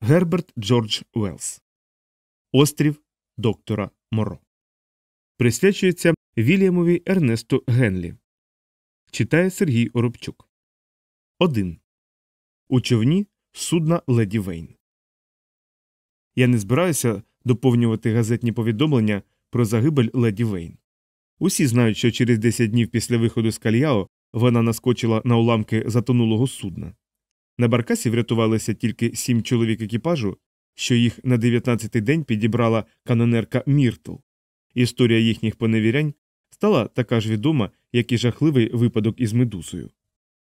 Герберт Джордж Уелс Острів доктора Моро. Присвячується Вільямові Ернесту Генлі. Читає Сергій Оробчук. 1. У човні судна Леді Вейн. Я не збираюся доповнювати газетні повідомлення про загибель Леді Вейн. Усі знають, що через 10 днів після виходу з Кальяо вона наскочила на уламки затонулого судна. На баркасі врятувалися тільки сім чоловік екіпажу, що їх на 19-й день підібрала канонерка Міртл. Історія їхніх поневірянь стала така ж відома, як і жахливий випадок із медусою.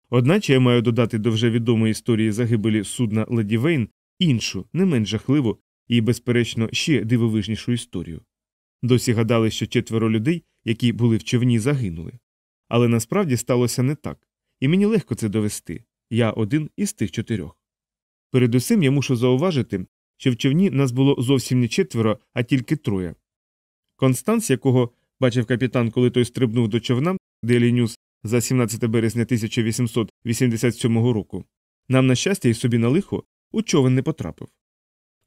Одначе я маю додати до вже відомої історії загибелі судна Леді Вейн іншу, не менш жахливу і, безперечно, ще дивовижнішу історію. Досі гадали, що четверо людей, які були в човні, загинули. Але насправді сталося не так, і мені легко це довести я один із тих чотирьох. Передусім я мушу зауважити, що в човні нас було зовсім не четверо, а тільки троє. Констанс, якого бачив капітан, коли той стрибнув до човна Daily News за 17 березня 1887 року, нам, на щастя, і собі на лихо у човен не потрапив.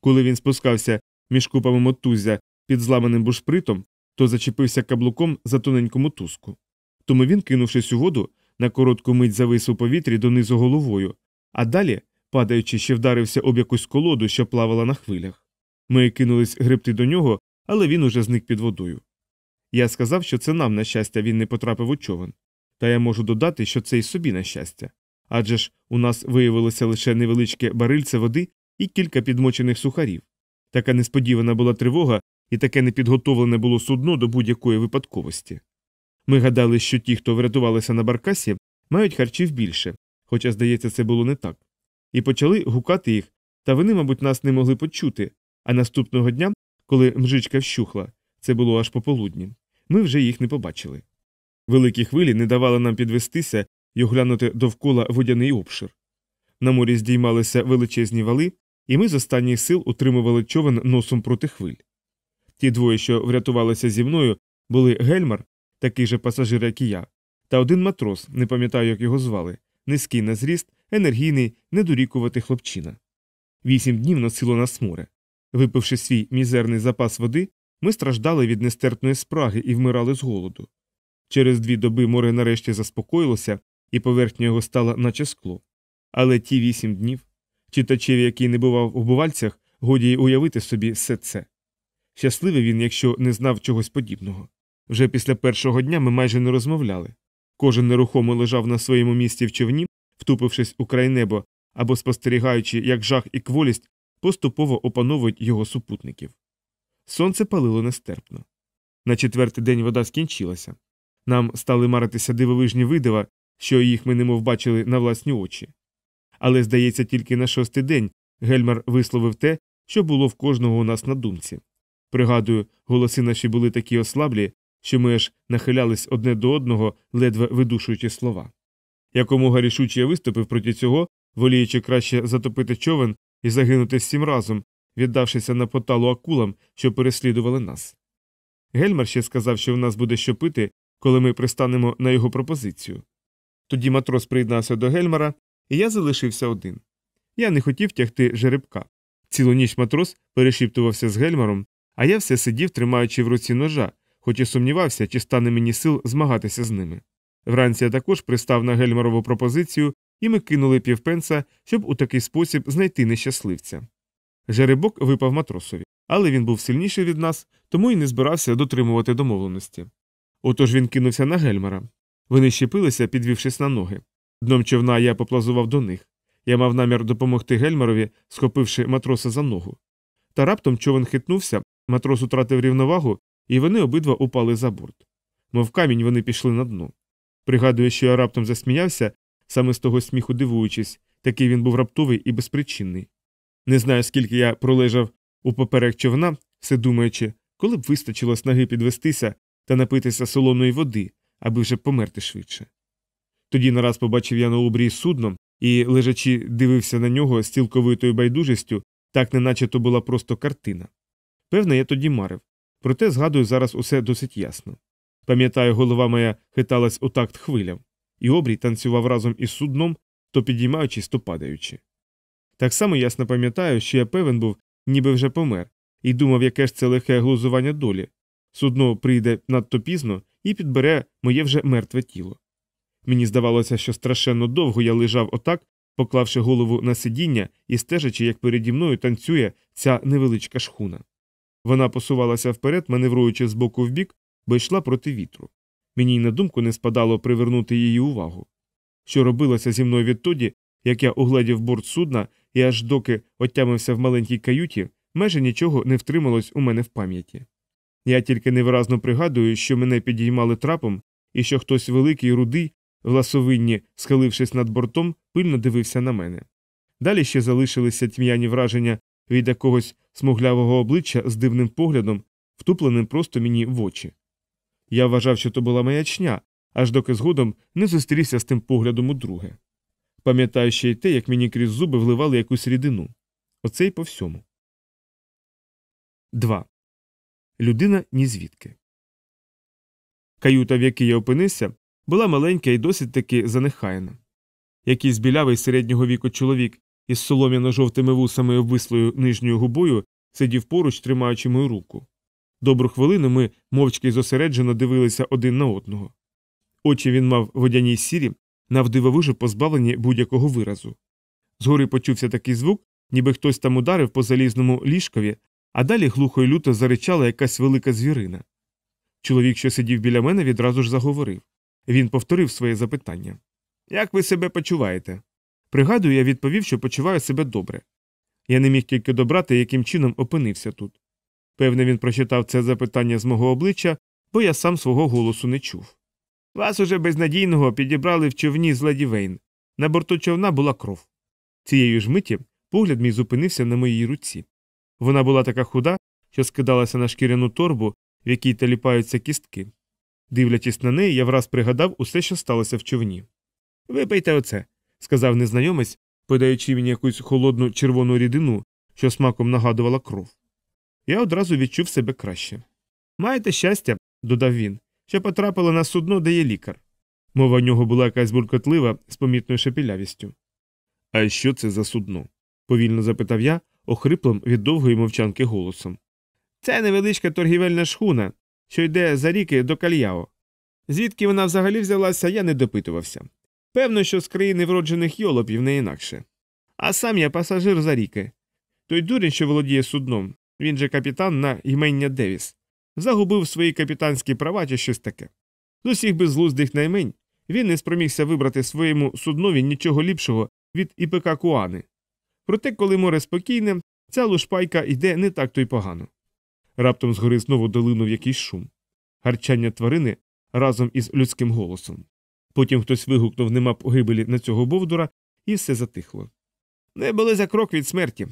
Коли він спускався між купами мотузя під зламаним бушпритом, то зачепився каблуком за тоненьку мотузку. Тому він, кинувшись у воду, на коротку мить завис у повітрі донизу головою, а далі, падаючи, ще вдарився об якусь колоду, що плавала на хвилях. Ми кинулись гребти до нього, але він уже зник під водою. Я сказав, що це нам, на щастя, він не потрапив у човен. Та я можу додати, що це і собі на щастя. Адже ж у нас виявилося лише невеличке барильце води і кілька підмочених сухарів. Така несподівана була тривога, і таке непідготовлене було судно до будь-якої випадковості. Ми гадали, що ті, хто врятувалися на баркасі, мають харчів більше, хоча, здається, це було не так. І почали гукати їх, та вони, мабуть, нас не могли почути. А наступного дня, коли мжичка вщухла, це було аж пополудні, ми вже їх не побачили. Великі хвилі не давали нам підвестися і оглянути довкола водяний обшир. На морі здіймалися величезні вали, і ми з останніх сил утримували човен носом проти хвиль. Ті двоє, що врятувалися зі мною, були Гельмар, такий же пасажир, як і я, та один матрос, не пам'ятаю, як його звали, низький на зріст, енергійний, недорікувати хлопчина. Вісім днів носило нас море. Випивши свій мізерний запас води, ми страждали від нестерпної спраги і вмирали з голоду. Через дві доби море нарешті заспокоїлося, і поверхня його стала наче скло. Але ті вісім днів, читачеві, який не бував у бувальцях, годі й уявити собі все це. Щасливий він, якщо не знав чогось подібного. Вже після першого дня ми майже не розмовляли. Кожен нерухомо лежав на своєму місці в човні, втупившись у край небо або спостерігаючи, як жах і кволість поступово опановують його супутників. Сонце палило нестерпно. На четвертий день вода скінчилася. Нам стали маритися дивовижні видива, що їх ми немов бачили на власні очі. Але, здається, тільки на шостий день Гельмар висловив те, що було в кожного у нас на думці. Пригадую, голоси наші були такі ослаблі, що ми аж нахилялись одне до одного, ледве видушуючи слова. Якомога рішуче я виступив проти цього, воліючи краще затопити човен і загинути всім разом, віддавшися на поталу акулам, що переслідували нас. Гельмар ще сказав, що в нас буде що пити, коли ми пристанемо на його пропозицію. Тоді матрос приєднався до Гельмара, і я залишився один. Я не хотів тягти жеребка. Цілу ніч матрос перешіптувався з Гельмаром, а я все сидів, тримаючи в руці ножа, хоч і сумнівався, чи стане мені сил змагатися з ними. Вранці я також пристав на Гельмарову пропозицію, і ми кинули півпенса, щоб у такий спосіб знайти нещасливця. Жеребок випав матросові, але він був сильніший від нас, тому й не збирався дотримувати домовленості. Отож він кинувся на Гельмара. Вони щепилися, підвівшись на ноги. Дном човна я поплазував до них. Я мав намір допомогти Гельмарові, схопивши матроса за ногу. Та раптом човен хитнувся, матрос утратив рівновагу, і вони обидва упали за борт. Мов камінь вони пішли на дно. Пригадую, що я раптом засміявся, саме з того сміху дивуючись, такий він був раптовий і безпричинний. Не знаю, скільки я пролежав у поперек човна, все думаючи, коли б вистачило снаги підвестися та напитися солоної води, аби вже померти швидше. Тоді нараз побачив я на обрії судно і, лежачи, дивився на нього з цілковитою байдужістю, так неначе то була просто картина. Певне, я тоді марив, проте згадую зараз усе досить ясно. Пам'ятаю, голова моя хиталась у такт хвилям, і обрій танцював разом із судном, то підіймаючись, то падаючи. Так само ясно пам'ятаю, що я певен був, ніби вже помер, і думав, яке ж це лихе глузування долі. Судно прийде надто пізно і підбере моє вже мертве тіло. Мені здавалося, що страшенно довго я лежав отак, поклавши голову на сидіння і стежачи, як переді мною танцює ця невеличка шхуна. Вона посувалася вперед, маневруючи з боку в бік, бо йшла проти вітру. Мені й на думку не спадало привернути її увагу. Що робилося зі мною відтоді, як я угледів борт судна і аж доки отямився в маленькій каюті, майже нічого не втрималось у мене в пам'яті. Я тільки невиразно пригадую, що мене підіймали трапом, і що хтось великий рудий, в ласовинні, схилившись над бортом, пильно дивився на мене. Далі ще залишилися тьмяні враження від якогось смуглявого обличчя з дивним поглядом, втупленим просто мені в очі. Я вважав, що то була маячня, аж доки згодом не зустрівся з тим поглядом удруге. Пам'ятаю ще й те, як мені крізь зуби вливали якусь рідину. Оце й по всьому. 2. Людина ні звідки. Каюта, в якій я опинився, була маленька і досить таки занехаяна. Якийсь білявий середнього віку чоловік із солом'яно жовтими вусами і обвислою нижньою губою сидів поруч, тримаючи мою руку. Добру хвилину ми мовчки й зосереджено дивилися один на одного. Очі він мав водяній сірі, навдивовижу позбавлені будь-якого виразу. Згори почувся такий звук, ніби хтось там ударив по залізному ліжкові, а далі глухо й люто заричала якась велика звірина. Чоловік, що сидів біля мене, відразу ж заговорив. Він повторив своє запитання Як ви себе почуваєте? Пригадую, я відповів, що почуваю себе добре. Я не міг тільки добрати, яким чином опинився тут. Певне, він прочитав це запитання з мого обличчя, бо я сам свого голосу не чув. Вас уже безнадійного підібрали в човні з леді Вейн. На борту човна була кров. Цієї ж миті погляд мій зупинився на моїй руці. Вона була така худа, що скидалася на шкіряну торбу, в якій таліпаються кістки. Дивлячись на неї, я враз пригадав усе, що сталося в човні. Випийте оце, сказав незнайомець, подаючи мені якусь холодну червону рідину, що смаком нагадувала кров. Я одразу відчув себе краще. Маєте щастя, додав він, що потрапило на судно, де є лікар. Мова в нього була якась буркотлива з помітною шепілявістю. А що це за судно? повільно запитав я, охриплим від довгої мовчанки голосом. Це невеличка торгівельна шхуна, що йде за ріки до кальяо. Звідки вона взагалі взялася, я не допитувався. Певно, що з країни вроджених йолопів не інакше. А сам я пасажир за ріки. Той дурень, що володіє судном, він же капітан на імення Девіс, загубив свої капітанські права чи щось таке. З усіх безглуздих наймень він не спромігся вибрати своєму суднові нічого ліпшого від ІПК Куани. Проте, коли море спокійне, ця лушпайка йде не так то й погано. Раптом згори знову долинув якийсь шум, гарчання тварини разом із людським голосом. Потім хтось вигукнув нема погибелі на цього бовдура, і все затихло. Не були за крок від смерті,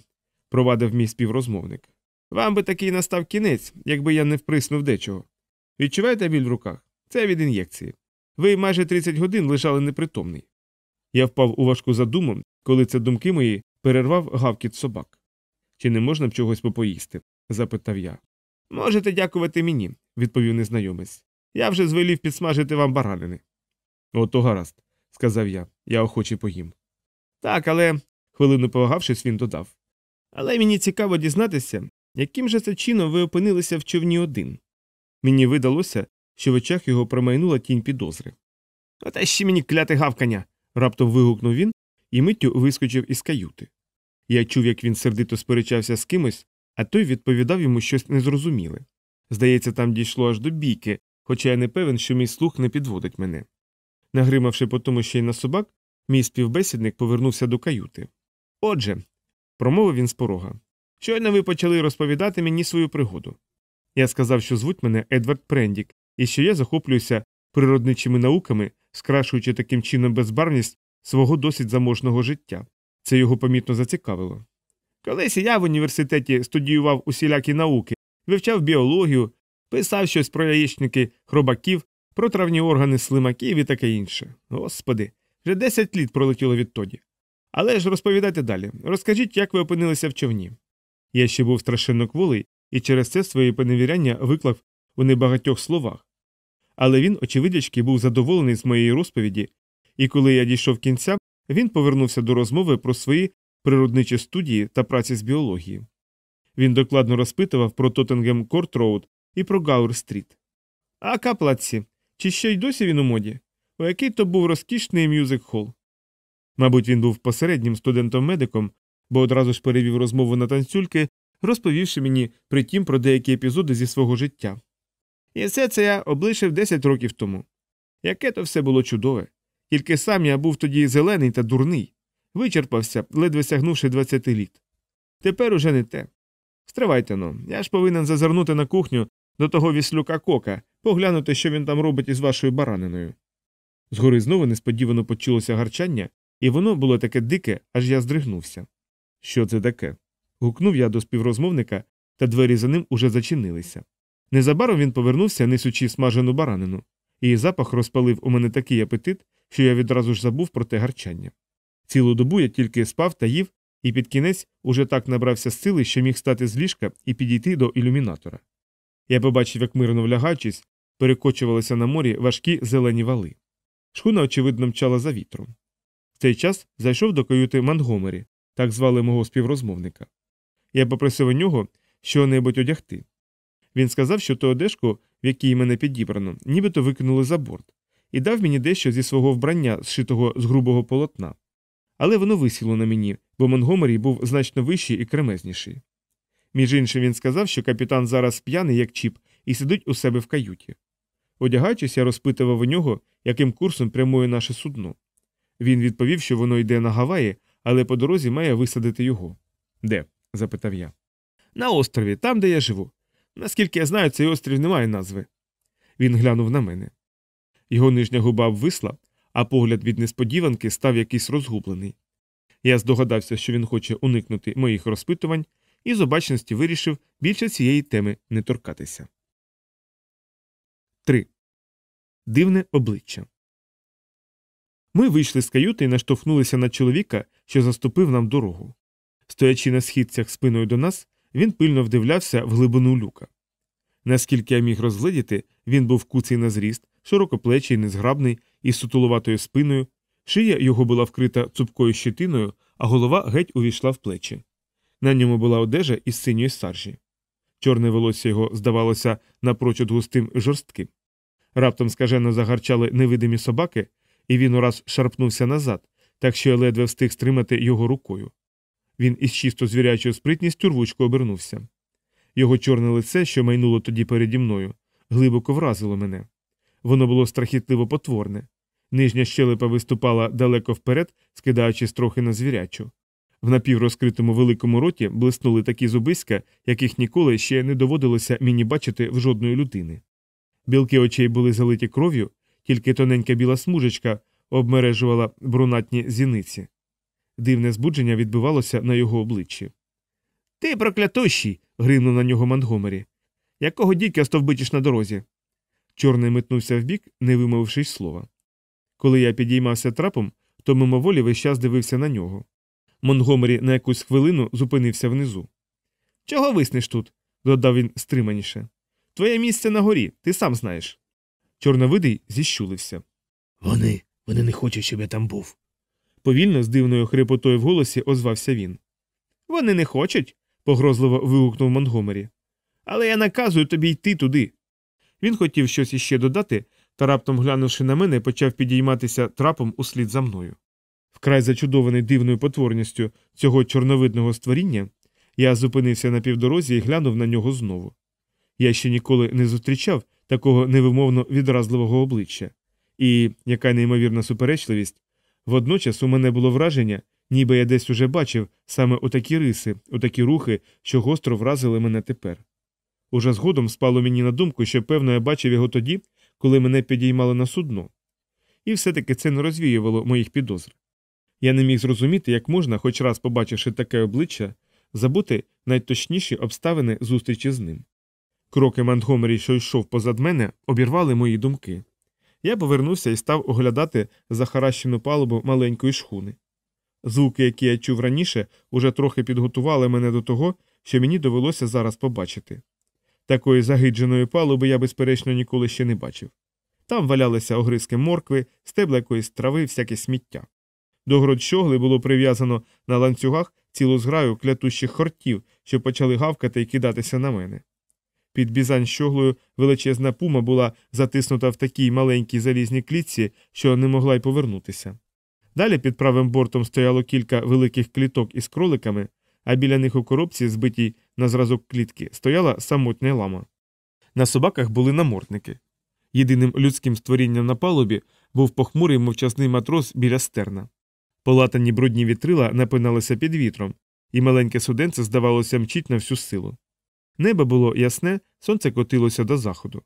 провадив мій співрозмовник. Вам би такий настав кінець, якби я не вприснув дечого. Відчуваєте біль в руках? Це від ін'єкції. Ви майже 30 годин лежали непритомний. Я впав у важку задуму, коли це думки мої перервав гавкіт собак. Чи не можна б чогось попоїсти? запитав я. Можете дякувати мені, відповів незнайомець. Я вже звелів підсмажити вам баранини. Ото гаразд, сказав я, я охоче поїм. Так, але, хвилину повагавшись, він додав. Але мені цікаво дізнатися, яким же це чином ви опинилися в човні один. Мені видалося, що в очах його промайнула тінь підозри. Ота ще мені кляти гавкання. раптом вигукнув він і миттю вискочив із каюти. Я чув, як він сердито сперечався з кимось, а той відповідав йому щось незрозуміле. Здається, там дійшло аж до бійки, хоча я не певен, що мій слух не підводить мене. Нагримавши по тому ще й на собак, мій співбесідник повернувся до каюти. Отже, промовив він з порога. Щойно ви почали розповідати мені свою пригоду. Я сказав, що звуть мене Едвард Прендік, і що я захоплююся природничими науками, скрашуючи таким чином безбарвність свого досить заможного життя. Це його помітно зацікавило. Колись я в університеті студіював усілякі науки, вивчав біологію, писав щось про яєчники хробаків, про травні органи слимаків і таке інше. Господи, вже 10 літ пролетіло відтоді. Але ж розповідайте далі. Розкажіть, як ви опинилися в човні. Я ще був страшенно кволий і через це своє поневіряння виклав у небагатьох словах. Але він, очевидячки, був задоволений з моєї розповіді, і коли я дійшов кінця, він повернувся до розмови про свої природничі студії та праці з біології. Він докладно розпитував про Тоттенгем Корт Роуд і про Гаур Стріт. А каплаці, чи ще й досі він у моді? У який то був розкішний мюзик хол? Мабуть, він був посереднім студентом-медиком, бо одразу ж перевів розмову на танцюльки, розповівши мені притім про деякі епізоди зі свого життя. І все це я облишив 10 років тому. Яке то все було чудове. Тільки сам я був тоді зелений та дурний, вичерпався, ледве сягнувши 20 літ. Тепер уже не те. Стривайте но, я ж повинен зазирнути на кухню до того віслюка кока, поглянути, що він там робить із вашою бараниною. Згори знову несподівано почулося гарчання, і воно було таке дике, аж я здригнувся. Що це таке? гукнув я до співрозмовника, та двері за ним уже зачинилися. Незабаром він повернувся, несучи смажену баранину, і запах розпалив у мене такий апетит, що я відразу ж забув про те гарчання. Цілу добу я тільки спав та їв, і під кінець уже так набрався сили, що міг стати з ліжка і підійти до ілюмінатора. Я побачив, як мирно влягаючись, перекочувалися на морі важкі зелені вали. Шхуна, очевидно, мчала за вітром. В цей час зайшов до каюти Мангомері, так звали мого співрозмовника. Я попросив у нього що-небудь одягти. Він сказав, що ту одежку, в якій мене підібрано, нібито викинули за борт, і дав мені дещо зі свого вбрання, зшитого з грубого полотна. Але воно висіло на мені, бо Монгомері був значно вищий і кремезніший. Між іншим, він сказав, що капітан зараз п'яний, як чіп, і сидить у себе в каюті. Одягаючись, я розпитував у нього, яким курсом прямує наше судно. Він відповів, що воно йде на Гаваї, але по дорозі має висадити його. Де? запитав я. На острові, там, де я живу. Наскільки я знаю, цей острів не має назви. Він глянув на мене. Його нижня губа обвисла, а погляд від несподіванки став якийсь розгублений. Я здогадався, що він хоче уникнути моїх розпитувань, і з обачності вирішив більше цієї теми не торкатися. 3. Дивне обличчя. Ми вийшли з каюти і наштовхнулися на чоловіка, що заступив нам дорогу. Стоячи на східцях спиною до нас, він пильно вдивлявся в глибину люка. Наскільки я міг розгледіти, він був куций на зріст, широкоплечий, незграбний із сутулуватою спиною, шия його була вкрита цупкою щитиною, а голова геть увійшла в плечі. На ньому була одежа із синьої саржі. Чорне волосся його здавалося напрочуд густим жорстким. Раптом скажено загарчали невидимі собаки, і він ураз шарпнувся назад, так що я ледве встиг стримати його рукою. Він із чисто звірячою спритністю рвучко обернувся. Його чорне лице, що майнуло тоді переді мною, глибоко вразило мене. Воно було страхітливо потворне. Нижня щелепа виступала далеко вперед, скидаючись трохи на звірячу. В напіврозкритому великому роті блиснули такі зубиська, яких ніколи ще не доводилося мені бачити в жодної людини. Білки очей були залиті кров'ю, тільки тоненька біла смужечка обмережувала брунатні зіниці. Дивне збудження відбивалося на його обличчі. Ти проклятущий. гримнув на нього Монгомері. Якого дідька стовбичиш на дорозі? Чорний метнувся вбік, не вимовивши слова. Коли я підіймався трапом, то мимоволі весь час дивився на нього. Монгомері на якусь хвилину зупинився внизу. Чого виснеш тут? додав він стриманіше. Твоє місце на горі, ти сам знаєш. Чорновидий зіщулився. Вони, вони не хочуть, щоб я там був. Повільно, з дивною хрипотою в голосі, озвався він. Вони не хочуть, погрозливо вигукнув Монгомері. Але я наказую тобі йти туди. Він хотів щось іще додати, та раптом, глянувши на мене, почав підійматися трапом услід за мною. Вкрай зачудований дивною потворністю цього чорновидного створіння, я зупинився на півдорозі і глянув на нього знову. Я ще ніколи не зустрічав такого невимовно відразливого обличчя, і, яка неймовірна суперечливість, водночас у мене було враження, ніби я десь уже бачив саме отакі риси, отакі рухи, що гостро вразили мене тепер. Уже згодом спало мені на думку, що, певно, я бачив його тоді, коли мене підіймали на судно. І все-таки це не розвіювало моїх підозр. Я не міг зрозуміти, як можна, хоч раз побачивши таке обличчя, забути найточніші обставини зустрічі з ним. Кроки Монтгомері, що йшов позад мене, обірвали мої думки. Я повернувся і став оглядати захаращену палубу маленької шхуни. Звуки, які я чув раніше, уже трохи підготували мене до того, що мені довелося зараз побачити. Такої загидженої палуби я, безперечно, ніколи ще не бачив. Там валялися огризки моркви, стебла якоїсь трави, всяке сміття. До грот було прив'язано на ланцюгах цілу зграю клятущих хортів, що почали гавкати і кидатися на мене. Під бізань щоглою величезна пума була затиснута в такій маленькій залізній клітці, що не могла й повернутися. Далі під правим бортом стояло кілька великих кліток із кроликами, а біля них у коробці, збитій на зразок клітки, стояла самотня лама. На собаках були намордники. Єдиним людським створінням на палубі був похмурий мовчазний матрос біля стерна. Полатані брудні вітрила напиналися під вітром, і маленьке суденце, здавалося, мчить на всю силу. Небо було ясне, сонце котилося до заходу.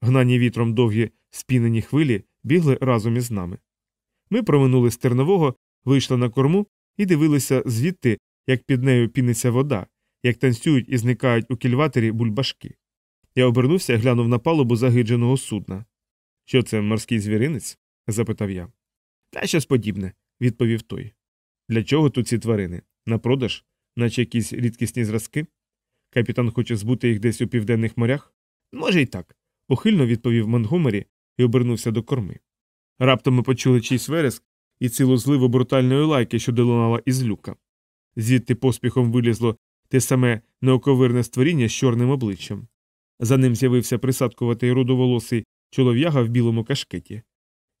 Гнані вітром довгі спінені хвилі бігли разом із нами. Ми проминули стернового, вийшли на корму і дивилися звідти, як під нею піниться вода, як танцюють і зникають у кільватері бульбашки. Я обернувся і глянув на палубу загидженого судна. Що це морський звіринець? запитав я. Та щось подібне, відповів той. Для чого тут ці тварини? На продаж, наче якісь рідкісні зразки? Капітан хоче збути їх десь у південних морях? Може, й так, ухильно відповів Монгомері і обернувся до корми. Раптом ми почули чийсь вереск і цілу зливу брутальної лайки, що долунала із люка. Звідти поспіхом вилізло те саме неоковирне створіння з чорним обличчям. За ним з'явився присадкуватий рудоволосий чолов'яга в білому кашкеті.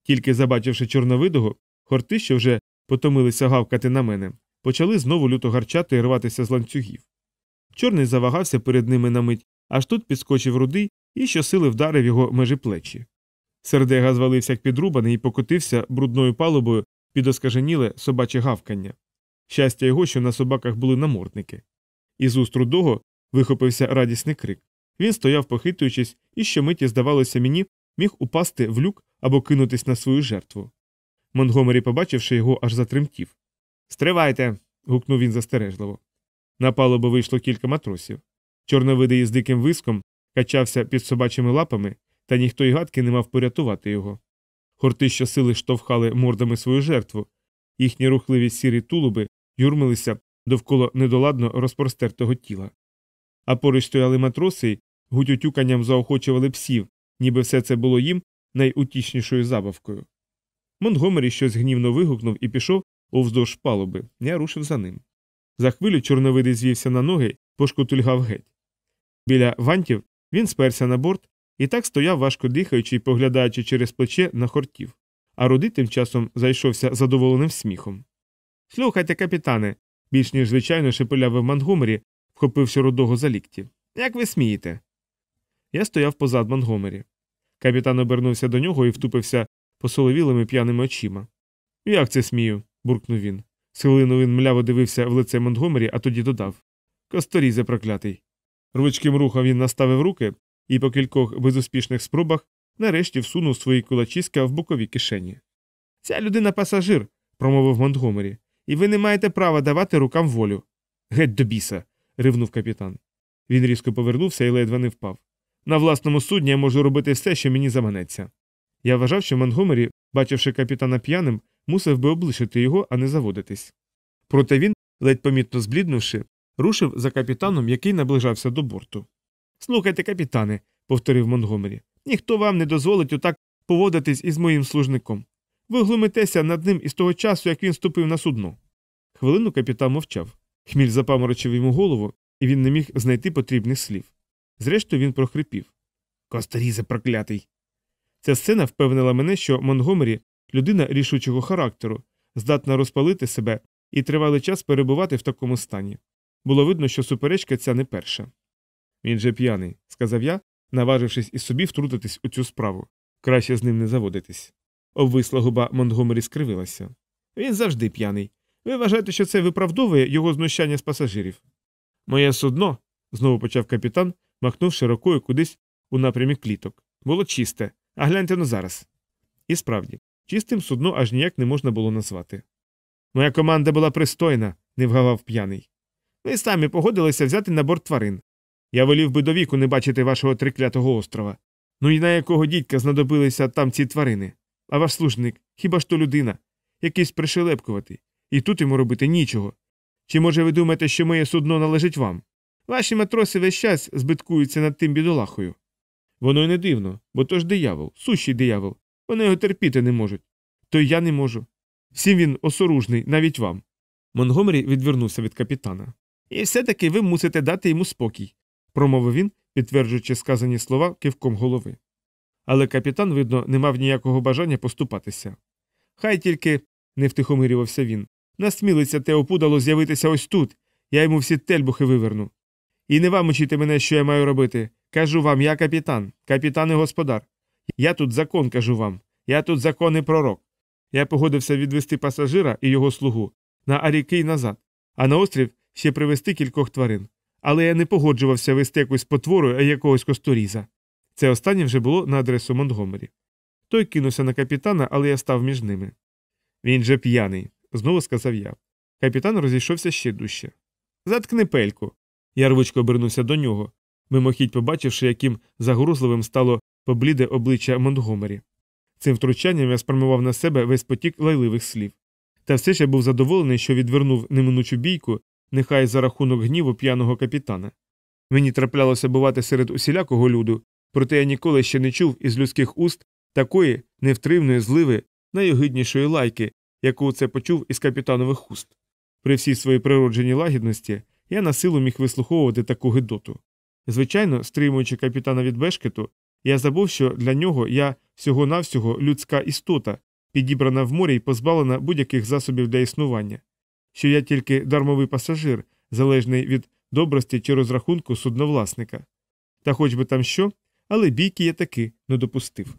Тільки забачивши чорновидого, хорти, що вже потомилися гавкати на мене, почали знову люто гарчати і рватися з ланцюгів. Чорний завагався перед ними на мить, аж тут підскочив рудий і щосили вдарив його межі плечі. Сердега звалився як підрубаний і покотився брудною палубою під оскаженіле собаче гавкання. Щастя його, що на собаках були намордники. Із уст рудого вихопився радісний крик. Він стояв, похитуючись, і щомиті, здавалося мені, міг упасти в люк або кинутись на свою жертву. Монгомері, побачивши його, аж затремтів. Стривайте. гукнув він застережливо. На палубу вийшло кілька матросів. Чорновидий із диким виском качався під собачими лапами, та ніхто й гадки не мав порятувати його. Хорти щосили штовхали мордами свою жертву, їхні рухливі сірі тулуби юрмилися довкола недоладно розпростертого тіла. А поруч стояли матроси й гутютюканням заохочували псів, ніби все це було їм найутішнішою забавкою. Монгомері щось гнівно вигукнув і пішов овздовж палуби. Я рушив за ним. За хвилю чорновидий звівся на ноги пошкотульгав геть. Біля вантів він сперся на борт і так стояв, важко дихаючи і поглядаючи через плече на хортів, а руди тим часом зайшовся задоволеним сміхом. Слухайте, капітане, більш ніж звичайно шепелявив Монгомері, вхопивши рудого за лікті. Як ви смієте? Я стояв позад Монгомері. Капітан обернувся до нього і втупився посоловілими п'яними очима. Як це смію? буркнув він. З хвилину він мляво дивився в лице Монтгомері, а тоді додав Косторізе проклятий. Рвучким рухом він наставив руки і по кількох безуспішних спробах нарешті всунув свої кулачиська в бокові кишені. Ця людина пасажир, промовив Монтгомері, і ви не маєте права давати рукам волю. Геть до біса. ривнув капітан. Він різко повернувся і ледве не впав. На власному судні я можу робити все, що мені заманеться. Я вважав, що Монгомері, бачивши капітана п'яним, мусив би облишити його, а не заводитись. Проте він, ледь помітно збліднувши, рушив за капітаном, який наближався до борту. Слухайте, капітане, повторив Монгомері, ніхто вам не дозволить отак поводитись із моїм служником. Ви глумитеся над ним із того часу, як він ступив на судно. Хвилину капітан мовчав. Хміль запаморочив йому голову, і він не міг знайти потрібних слів. Зрештою, він прохрипів. Косторізе проклятий. Ця сцена впевнила мене, що Монгомері людина рішучого характеру, здатна розпалити себе і тривалий час перебувати в такому стані. Було видно, що суперечка ця не перша. Він же п'яний, сказав я, наважившись і собі втрутитись у цю справу. Краще з ним не заводитись. Обвисла губа Монгомері скривилася. Він завжди п'яний. Ви вважаєте, що це виправдовує його знущання з пасажирів? Моє судно, знову почав капітан, махнувши рукою кудись у напрямі кліток. Було чисте, а гляньте ну зараз. І справді, чистим судно аж ніяк не можна було назвати. Моя команда була пристойна, не вгавав п'яний. Ви самі погодилися взяти на борт тварин. Я волів би до віку не бачити вашого триклятого острова. Ну і на якого дідька знадобилися там ці тварини? А ваш служник, хіба ж то людина, якийсь пришелепкуватий, і тут йому робити нічого. Чи може ви думаєте, що моє судно належить вам? Ваші матроси весь час збиткуються над тим бідолахою. Воно й не дивно, бо то ж диявол, сущий диявол. Вони його терпіти не можуть. То й я не можу. Всім він осоружний, навіть вам. Монгомері відвернувся від капітана. І все таки ви мусите дати йому спокій, промовив він, підтверджуючи сказані слова кивком голови. Але капітан, видно, не мав ніякого бажання поступатися. Хай тільки, не втихомирювався він, насмілиться те опудало з'явитися ось тут, я йому всі тельбухи виверну. І не вам учити мене, що я маю робити. Кажу вам, я капітан, капітан і господар. Я тут закон кажу вам, я тут законний пророк. Я погодився відвести пасажира і його слугу на Аріки й назад, а на острів ще привезти кількох тварин. Але я не погоджувався вести якусь потвору а якогось косторіза. Це останнє вже було на адресу Монтгомері. Той кинувся на капітана, але я став між ними. Він же п'яний, знову сказав я. Капітан розійшовся ще дужче. Заткни пельку. Я рвучко обернувся до нього, мимохідь побачивши, яким загрузливим стало побліде обличчя Монтгомері. Цим втручанням я спрямував на себе весь потік лайливих слів. Та все я був задоволений, що відвернув неминучу бійку, нехай за рахунок гніву п'яного капітана. Мені траплялося бувати серед усілякого люду, проте я ніколи ще не чув із людських уст такої невтримної зливи, найогиднішої лайки, яку це почув із капітанових уст. При всій своїй природженій лагідності я на силу міг вислуховувати таку гидоту. Звичайно, стримуючи капітана від бешкету, я забув, що для нього я всього навсього людська істота, підібрана в морі і позбавлена будь-яких засобів для існування, що я тільки дармовий пасажир, залежний від добрості чи розрахунку судновласника. Та хоч би там що, але бійки я таки не допустив.